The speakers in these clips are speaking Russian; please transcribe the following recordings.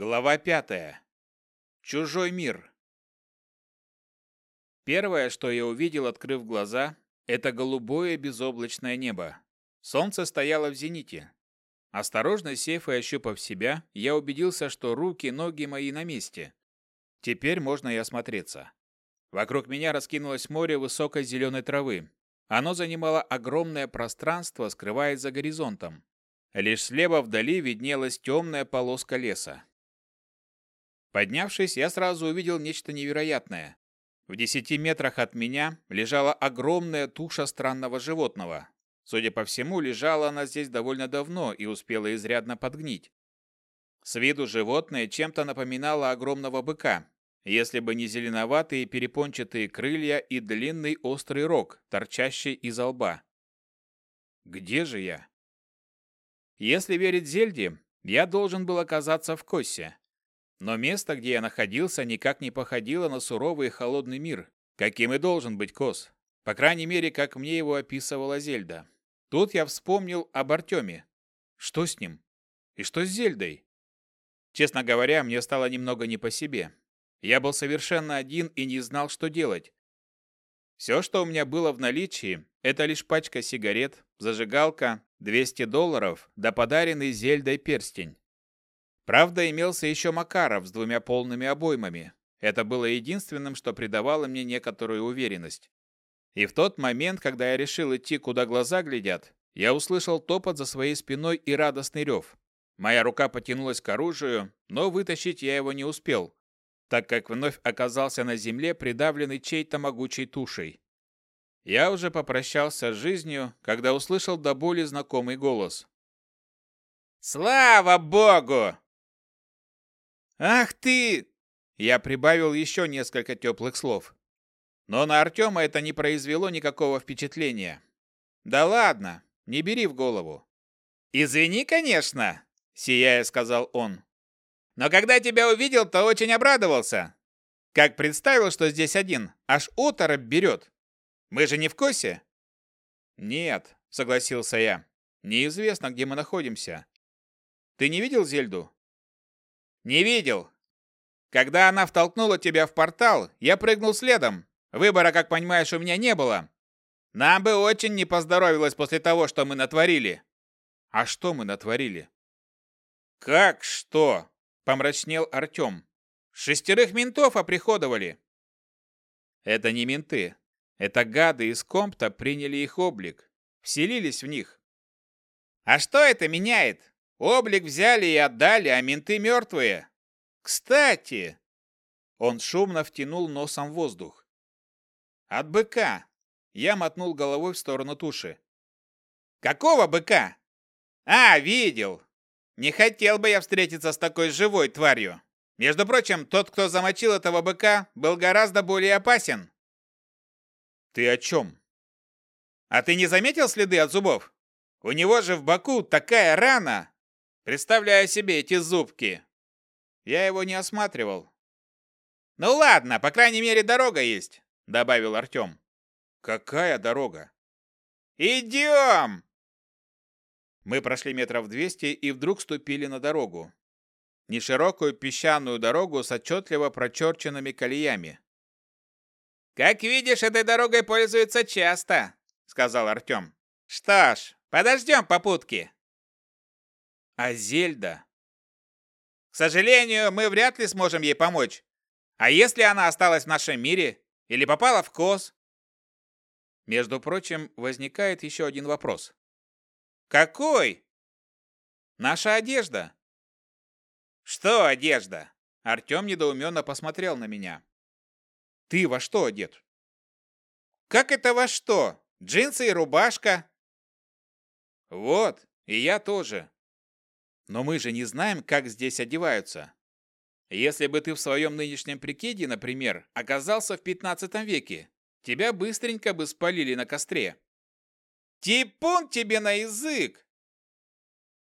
Глава пятая. Чужой мир. Первое, что я увидел, открыв глаза, это голубое безоблачное небо. Солнце стояло в зените. Осторожно сев и ощупав себя, я убедился, что руки, ноги мои на месте. Теперь можно и осмотреться. Вокруг меня раскинулось море высокой зеленой травы. Оно занимало огромное пространство, скрываясь за горизонтом. Лишь слева вдали виднелась темная полоска леса. Поднявшись, я сразу увидел нечто невероятное. В десяти метрах от меня лежала огромная туша странного животного. Судя по всему, лежала она здесь довольно давно и успела изрядно подгнить. С виду животное чем-то напоминало огромного быка, если бы не зеленоватые перепончатые крылья и длинный острый рог, торчащий из лба. Где же я? Если верить Зельде, я должен был оказаться в Коссе. Но место, где я находился, никак не походило на суровый и холодный мир, каким и должен быть Кос. По крайней мере, как мне его описывала Зельда. Тут я вспомнил об Артеме. Что с ним? И что с Зельдой? Честно говоря, мне стало немного не по себе. Я был совершенно один и не знал, что делать. Все, что у меня было в наличии, это лишь пачка сигарет, зажигалка, 200 долларов да подаренный Зельдой перстень. Правда, имелся еще Макаров с двумя полными обоймами. Это было единственным, что придавало мне некоторую уверенность. И в тот момент, когда я решил идти, куда глаза глядят, я услышал топот за своей спиной и радостный рев. Моя рука потянулась к оружию, но вытащить я его не успел, так как вновь оказался на земле, придавленный чьей-то могучей тушей. Я уже попрощался с жизнью, когда услышал до боли знакомый голос. «Слава Богу!» «Ах ты!» Я прибавил еще несколько теплых слов. Но на Артема это не произвело никакого впечатления. «Да ладно, не бери в голову». «Извини, конечно», — сияя сказал он. «Но когда тебя увидел, то очень обрадовался. Как представил, что здесь один, аж оторопь берет. Мы же не в Косе?» «Нет», — согласился я. «Неизвестно, где мы находимся. Ты не видел Зельду?» Не видел. Когда она втолкнула тебя в портал, я прыгнул следом. Выбора, как понимаешь, у меня не было. Нам бы очень не поздоровилось после того, что мы натворили. А что мы натворили? Как что? Помрачнел Артем. Шестерых ментов оприходовали. Это не менты. Это гады из компта приняли их облик. Вселились в них. А что это меняет? Облик взяли и отдали, а менты мертвые. Кстати, он шумно втянул носом воздух. От быка. Я мотнул головой в сторону туши. Какого быка? А, видел. Не хотел бы я встретиться с такой живой тварью. Между прочим, тот, кто замочил этого быка, был гораздо более опасен. Ты о чем? А ты не заметил следы от зубов? У него же в боку такая рана, Представляю себе эти зубки. Я его не осматривал. Ну ладно, по крайней мере, дорога есть, добавил Артем. Какая дорога? Идем! Мы прошли метров двести и вдруг ступили на дорогу. Неширокую песчаную дорогу с отчетливо прочерченными колеями. «Как видишь, этой дорогой пользуются часто», — сказал Артем. «Что ж, подождем попутки». А Зельда? К сожалению, мы вряд ли сможем ей помочь. А если она осталась в нашем мире? Или попала в Кос? Между прочим, возникает еще один вопрос. Какой? Наша одежда. Что одежда? Артем недоуменно посмотрел на меня. Ты во что одет? Как это во что? Джинсы и рубашка? Вот, и я тоже. Но мы же не знаем, как здесь одеваются. Если бы ты в своем нынешнем прикиде, например, оказался в 15 веке, тебя быстренько бы спалили на костре. Типун тебе на язык!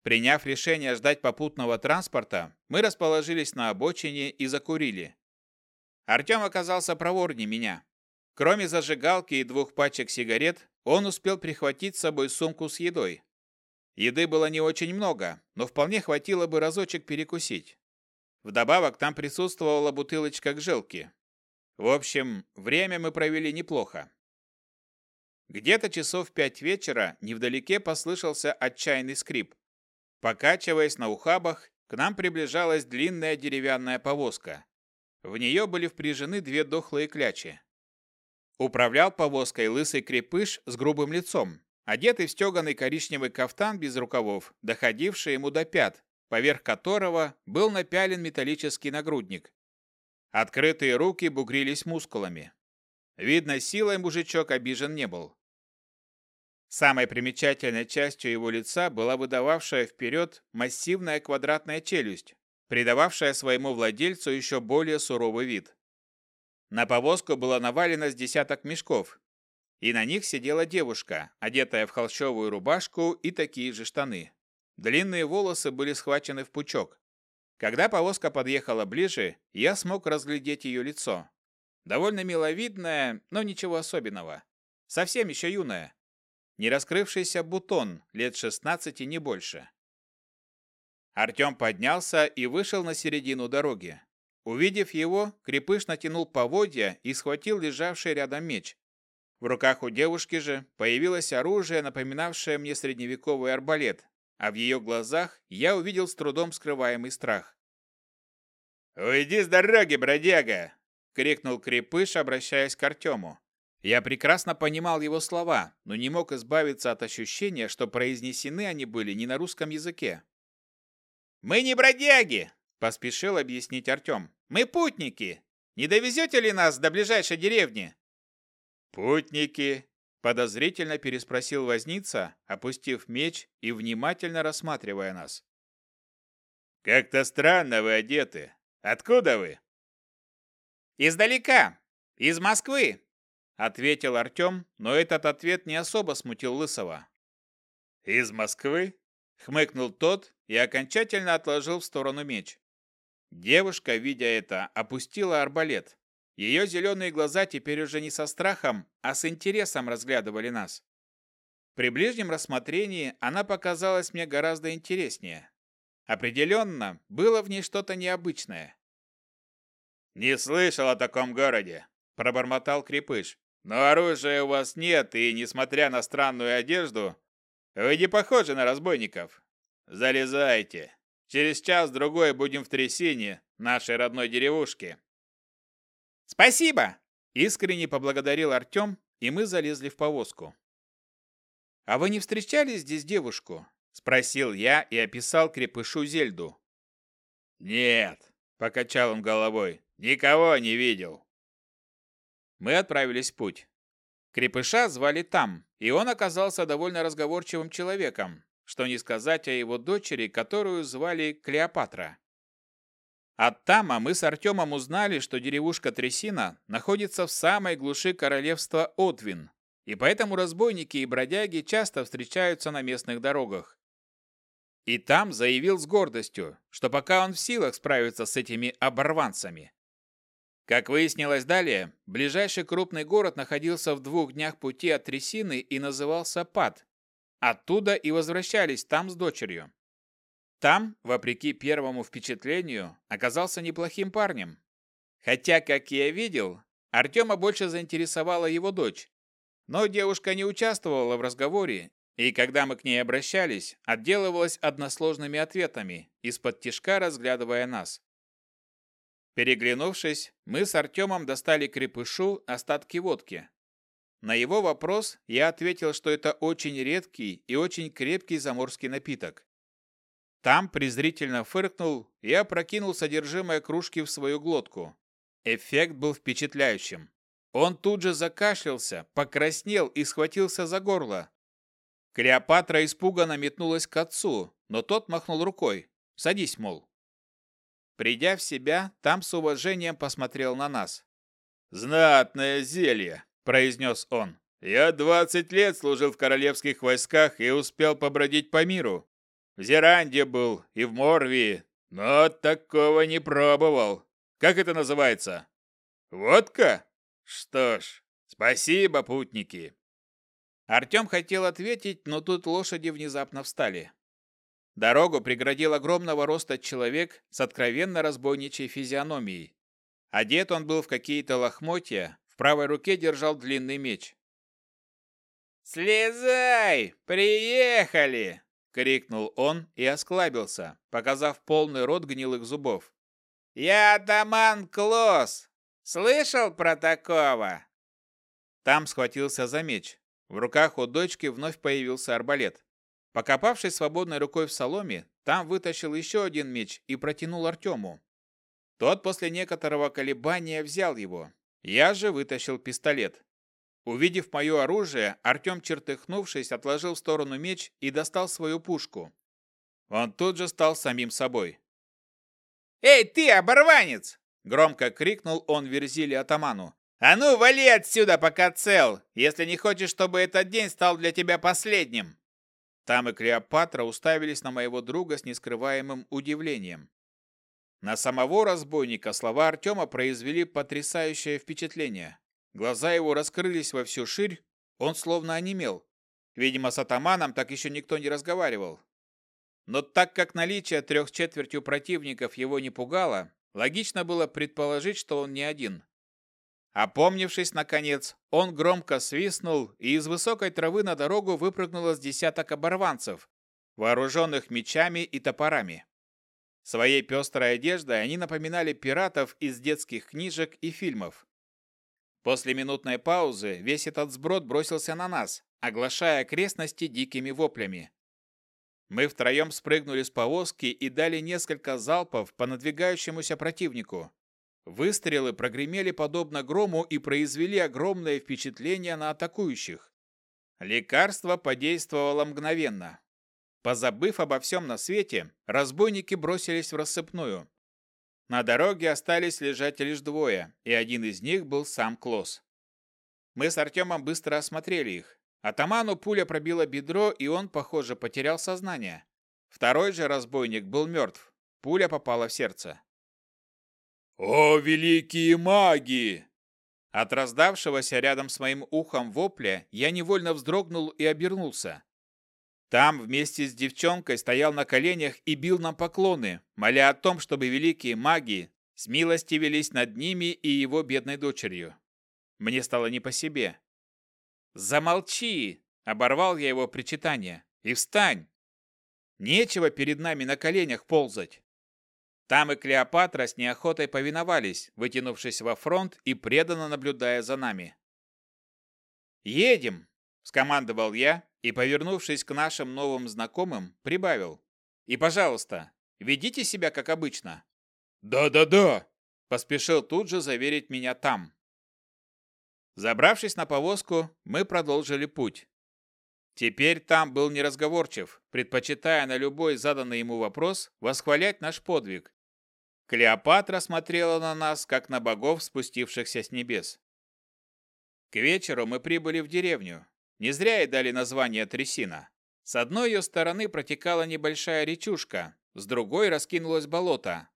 Приняв решение ждать попутного транспорта, мы расположились на обочине и закурили. Артем оказался проворнее меня. Кроме зажигалки и двух пачек сигарет, он успел прихватить с собой сумку с едой. Еды было не очень много, но вполне хватило бы разочек перекусить. Вдобавок там присутствовала бутылочка гжелки. В общем, время мы провели неплохо. Где-то часов пять вечера невдалеке послышался отчаянный скрип. Покачиваясь на ухабах, к нам приближалась длинная деревянная повозка. В нее были впряжены две дохлые клячи. Управлял повозкой лысый крепыш с грубым лицом, одетый в стеганый коричневый кафтан без рукавов, доходивший ему до пят, поверх которого был напялен металлический нагрудник. Открытые руки бугрились мускулами. Видно, силой мужичок обижен не был. Самой примечательной частью его лица была выдававшая вперед массивная квадратная челюсть, придававшая своему владельцу еще более суровый вид. На повозку было навалено с десяток мешков, и на них сидела девушка, одетая в холщовую рубашку и такие же штаны. Длинные волосы были схвачены в пучок. Когда повозка подъехала ближе, я смог разглядеть ее лицо. Довольно миловидное, но ничего особенного. Совсем еще юная. Не раскрывшийся бутон, лет 16 не больше. Артем поднялся и вышел на середину дороги. Увидев его, крепыш натянул поводья и схватил лежавший рядом меч. В руках у девушки же появилось оружие, напоминавшее мне средневековый арбалет, а в ее глазах я увидел с трудом скрываемый страх. «Уйди с дороги, бродяга!» — крикнул крепыш, обращаясь к Артему. Я прекрасно понимал его слова, но не мог избавиться от ощущения, что произнесены они были не на русском языке. «Мы не бродяги!» – поспешил объяснить Артем. «Мы путники! Не довезете ли нас до ближайшей деревни?» «Путники!» Подозрительно переспросил возница, опустив меч и внимательно рассматривая нас. «Как-то странно вы одеты. Откуда вы?» «Издалека. Из Москвы», — ответил Артем, но этот ответ не особо смутил Лысого. «Из Москвы?» — хмыкнул тот и окончательно отложил в сторону меч. Девушка, видя это, опустила арбалет. Ее зеленые глаза теперь уже не со страхом, а с интересом разглядывали нас. При ближнем рассмотрении она показалась мне гораздо интереснее. Определенно, было в ней что-то необычное. «Не слышал о таком городе», – пробормотал Крепыш. «Но оружия у вас нет, и, несмотря на странную одежду, вы не похожи на разбойников. Залезайте. Через час-другой будем в трясине, нашей родной деревушке. «Спасибо!» – искренне поблагодарил Артем, и мы залезли в повозку. «А вы не встречали здесь девушку?» – спросил я и описал крепышу Зельду. «Нет», – покачал он головой, – «никого не видел». Мы отправились в путь. Крепыша звали Там, и он оказался довольно разговорчивым человеком, что не сказать о его дочери, которую звали Клеопатра. От Тама мы с Артемом узнали, что деревушка Трясина находится в самой глуши королевства Отвин, и поэтому разбойники и бродяги часто встречаются на местных дорогах. И там заявил с гордостью, что пока он в силах справиться с этими оборванцами. Как выяснилось далее, ближайший крупный город находился в двух днях пути от Трясины и назывался Пад. Оттуда и возвращались там с дочерью. Там, вопреки первому впечатлению, оказался неплохим парнем. Хотя, как я видел, Артема больше заинтересовала его дочь. Но девушка не участвовала в разговоре, и когда мы к ней обращались, отделывалась односложными ответами, из-под тишка разглядывая нас. Переглянувшись, мы с Артемом достали крепышу остатки водки. На его вопрос я ответил, что это очень редкий и очень крепкий заморский напиток. Там презрительно фыркнул и опрокинул содержимое кружки в свою глотку. Эффект был впечатляющим. Он тут же закашлялся, покраснел и схватился за горло. Клеопатра испуганно метнулась к отцу, но тот махнул рукой. «Садись, мол». Придя в себя, там с уважением посмотрел на нас. «Знатное зелье», – произнес он. «Я двадцать лет служил в королевских войсках и успел побродить по миру. В Зеранде был и в Морвии, но такого не пробовал. Как это называется? Водка? Что ж, спасибо, путники. Артем хотел ответить, но тут лошади внезапно встали. Дорогу преградил огромного роста человек с откровенно разбойничей физиономией. Одет он был в какие-то лохмотья, в правой руке держал длинный меч. «Слезай! Приехали!» — крикнул он и осклабился, показав полный рот гнилых зубов. «Я атаман Клосс! Слышал про такого?» Там схватился за меч. В руках у дочки вновь появился арбалет. Покопавшись свободной рукой в соломе, там вытащил еще один меч и протянул Артему. Тот после некоторого колебания взял его. Я же вытащил пистолет. Увидев мое оружие, Артем, чертыхнувшись, отложил в сторону меч и достал свою пушку. Он тут же стал самим собой. «Эй, ты, оборванец!» — громко крикнул он Верзили атаману. «А ну, вали отсюда, пока цел, если не хочешь, чтобы этот день стал для тебя последним!» Там и Клеопатра уставились на моего друга с нескрываемым удивлением. На самого разбойника слова Артема произвели потрясающее впечатление. Глаза его раскрылись во всю ширь, он словно онемел. Видимо, с атаманом так еще никто не разговаривал. Но так как наличие трех четвертью противников его не пугало, логично было предположить, что он не один. Опомнившись, наконец, он громко свистнул, и из высокой травы на дорогу выпрыгнуло с десяток оборванцев, вооруженных мечами и топорами. Своей пестрой одеждой они напоминали пиратов из детских книжек и фильмов. После минутной паузы весь этот сброд бросился на нас, оглашая окрестности дикими воплями. Мы втроем спрыгнули с повозки и дали несколько залпов по надвигающемуся противнику. Выстрелы прогремели подобно грому и произвели огромное впечатление на атакующих. Лекарство подействовало мгновенно. Позабыв обо всем на свете, разбойники бросились в рассыпную. На дороге остались лежать лишь двое, и один из них был сам Клосс. Мы с Артемом быстро осмотрели их. Атаману пуля пробила бедро, и он, похоже, потерял сознание. Второй же разбойник был мертв. Пуля попала в сердце. «О, великие маги!» От раздавшегося рядом с моим ухом вопля я невольно вздрогнул и обернулся. Там вместе с девчонкой стоял на коленях и бил нам поклоны, моля о том, чтобы великие маги смилостивились над ними и его бедной дочерью. Мне стало не по себе. «Замолчи!» — оборвал я его причитание. «И встань! Нечего перед нами на коленях ползать!» Там и Клеопатра с неохотой повиновались, вытянувшись во фронт и преданно наблюдая за нами. «Едем!» – скомандовал я и, повернувшись к нашим новым знакомым, прибавил. «И, пожалуйста, ведите себя как обычно». «Да-да-да!» – поспешил тут же заверить меня там. Забравшись на повозку, мы продолжили путь. Теперь там был неразговорчив, предпочитая на любой заданный ему вопрос восхвалять наш подвиг. Клеопатра смотрела на нас, как на богов, спустившихся с небес. К вечеру мы прибыли в деревню. Не зря ей дали название Трясина. С одной ее стороны протекала небольшая речушка, с другой раскинулось болото,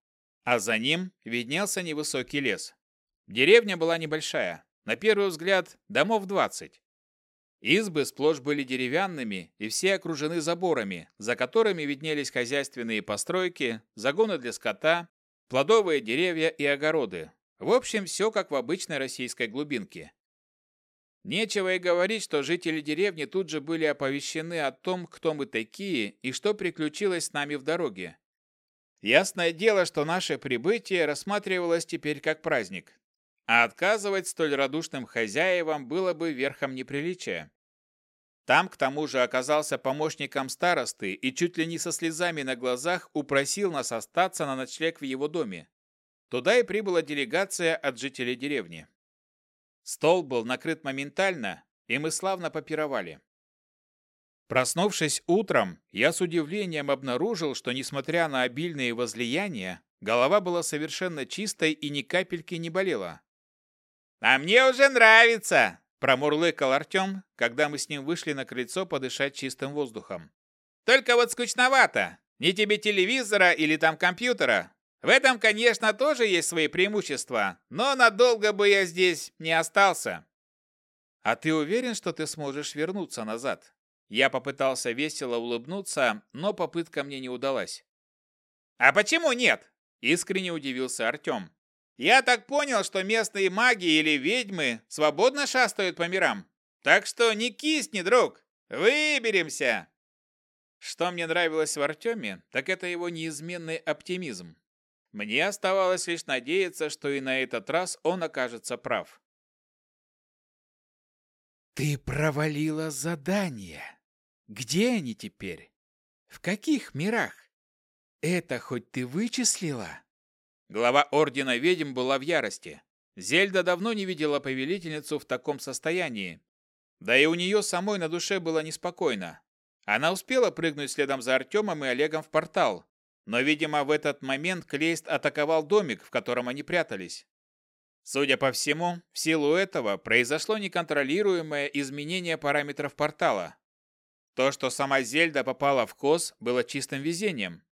а за ним виднелся невысокий лес. Деревня была небольшая, на первый взгляд домов двадцать. Избы сплошь были деревянными и все окружены заборами, за которыми виднелись хозяйственные постройки, загоны для скота, плодовые деревья и огороды. В общем, все как в обычной российской глубинке. Нечего и говорить, что жители деревни тут же были оповещены о том, кто мы такие и что приключилось с нами в дороге. Ясное дело, что наше прибытие рассматривалось теперь как праздник. А отказывать столь радушным хозяевам было бы верхом неприличия. Там, к тому же, оказался помощником старосты и чуть ли не со слезами на глазах упросил нас остаться на ночлег в его доме. Туда и прибыла делегация от жителей деревни. Стол был накрыт моментально, и мы славно попировали. Проснувшись утром, я с удивлением обнаружил, что, несмотря на обильные возлияния, голова была совершенно чистой и ни капельки не болела. «А мне уже нравится!» – промурлыкал Артем, когда мы с ним вышли на крыльцо подышать чистым воздухом. «Только вот скучновато. Ни тебе телевизора или там компьютера. В этом, конечно, тоже есть свои преимущества, но надолго бы я здесь не остался». «А ты уверен, что ты сможешь вернуться назад?» Я попытался весело улыбнуться, но попытка мне не удалась. «А почему нет?» – искренне удивился Артем. «Я так понял, что местные маги или ведьмы свободно шастают по мирам. Так что не кисни, друг, выберемся!» Что мне нравилось в Артеме, так это его неизменный оптимизм. Мне оставалось лишь надеяться, что и на этот раз он окажется прав. «Ты провалила задание. Где они теперь? В каких мирах? Это хоть ты вычислила?» Глава Ордена Ведьм была в ярости. Зельда давно не видела повелительницу в таком состоянии. Да и у нее самой на душе было неспокойно. Она успела прыгнуть следом за Артемом и Олегом в портал, но, видимо, в этот момент Клейст атаковал домик, в котором они прятались. Судя по всему, в силу этого произошло неконтролируемое изменение параметров портала. То, что сама Зельда попала в Кос, было чистым везением.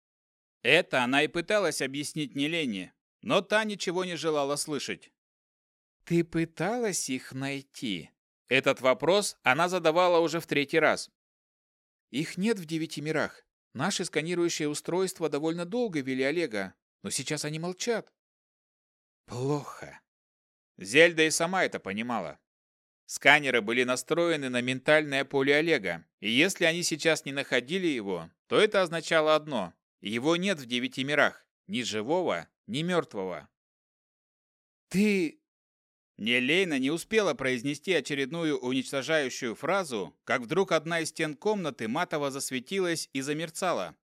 Это она и пыталась объяснить Нелене, но та ничего не желала слышать. «Ты пыталась их найти?» Этот вопрос она задавала уже в третий раз. Их нет в девяти мирах. Наши сканирующие устройства довольно долго вели Олега, но сейчас они молчат. Плохо. Зельда и сама это понимала. Сканеры были настроены на ментальное поле Олега, и если они сейчас не находили его, то это означало одно – его нет в девяти мирах, ни живого, ни мертвого. «Ты Нелейна не успела произнести очередную уничтожающую фразу, как вдруг одна из стен комнаты матово засветилась и замерцала.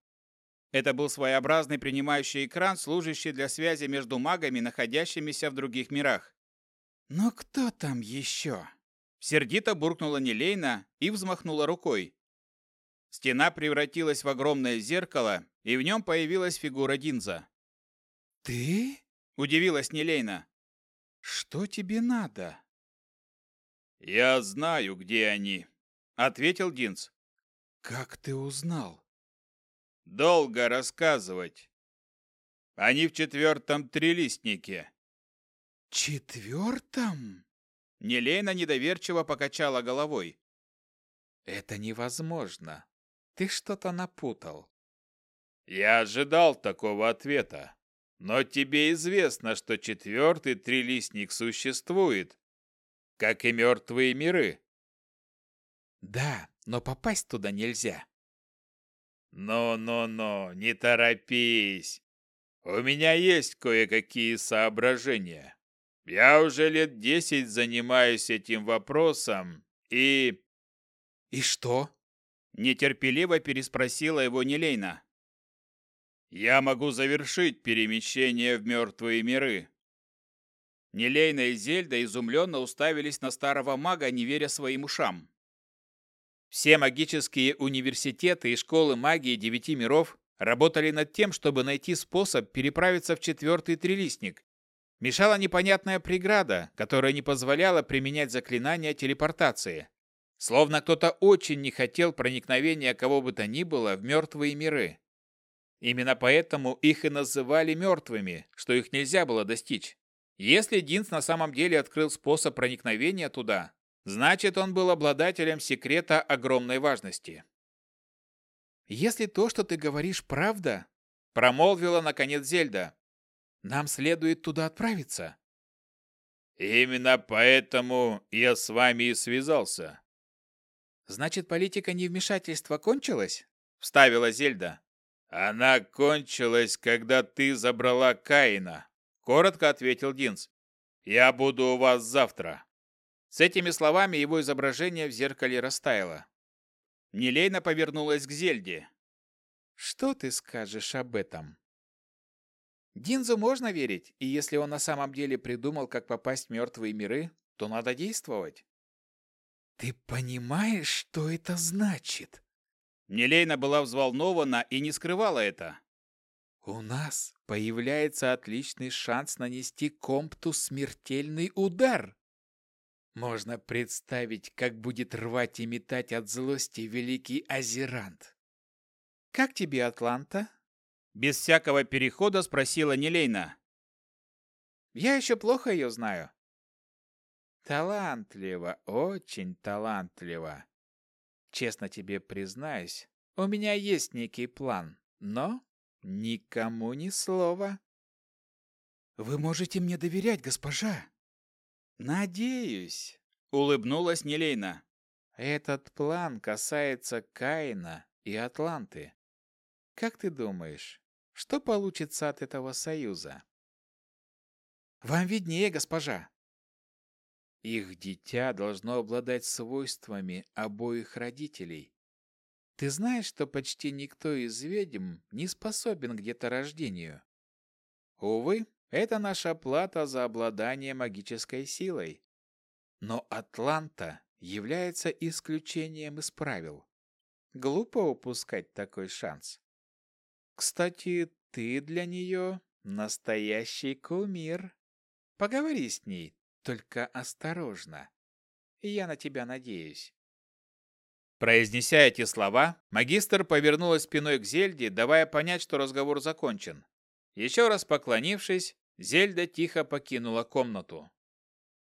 Это был своеобразный принимающий экран, служащий для связи между магами, находящимися в других мирах. «Но кто там еще?» Сердито буркнула Нелейна и взмахнула рукой. Стена превратилась в огромное зеркало, и в нем появилась фигура Динза. «Ты?» – удивилась Нелейна. Что тебе надо? Я знаю, где они, ответил Динц. Как ты узнал? Долго рассказывать. Они в четвертом трилистнике. Четвертом? Нелейна недоверчиво покачала головой. Это невозможно. Ты что-то напутал. Я ожидал такого ответа. Но тебе известно, что четвертый трилистник существует, как и мертвые миры. Да, но попасть туда нельзя. Но-но-но, не торопись. У меня есть кое-какие соображения. Я уже лет десять занимаюсь этим вопросом, и... И что? Нетерпеливо переспросила его Нелейна. Я могу завершить перемещение в мертвые миры. Нелейна и Зельда изумленно уставились на старого мага, не веря своим ушам. Все магические университеты и школы магии девяти миров работали над тем, чтобы найти способ переправиться в четвертый трилистник. Мешала непонятная преграда, которая не позволяла применять заклинания телепортации. Словно кто-то очень не хотел проникновения кого бы то ни было в мертвые миры. Именно поэтому их и называли мертвыми, что их нельзя было достичь. Если Динс на самом деле открыл способ проникновения туда, значит, он был обладателем секрета огромной важности. «Если то, что ты говоришь, правда», — промолвила наконец Зельда, — «нам следует туда отправиться». «Именно поэтому я с вами и связался». «Значит, политика невмешательства кончилась?» — вставила Зельда. «Она кончилась, когда ты забрала Каина», — коротко ответил Динс. «Я буду у вас завтра». С этими словами его изображение в зеркале растаяло. Нелейна повернулась к Зельде. «Что ты скажешь об этом?» Динзу можно верить, и если он на самом деле придумал, как попасть в мертвые миры, то надо действовать. «Ты понимаешь, что это значит?» Нелейна была взволнована и не скрывала это. «У нас появляется отличный шанс нанести Компту смертельный удар!» Можно представить, как будет рвать и метать от злости великий Азерант. «Как тебе Атланта?» Без всякого перехода спросила Нелейна. «Я еще плохо ее знаю». «Талантливо, очень талантливо. Честно тебе признаюсь, у меня есть некий план, но никому ни слова. Вы можете мне доверять, госпожа? Надеюсь, улыбнулась Нелейна. Этот план касается Каина и Атланты. Как ты думаешь, что получится от этого союза? Вам виднее, госпожа. Их дитя должно обладать свойствами обоих родителей. Ты знаешь, что почти никто из ведьм не способен к деторождению? Увы, это наша плата за обладание магической силой. Но Атланта является исключением из правил. Глупо упускать такой шанс. Кстати, ты для нее настоящий кумир. Поговори с ней, только осторожно. Я на тебя надеюсь. Произнеся эти слова, магистр повернулась спиной к Зельде, давая понять, что разговор закончен. Еще раз поклонившись, Зельда тихо покинула комнату.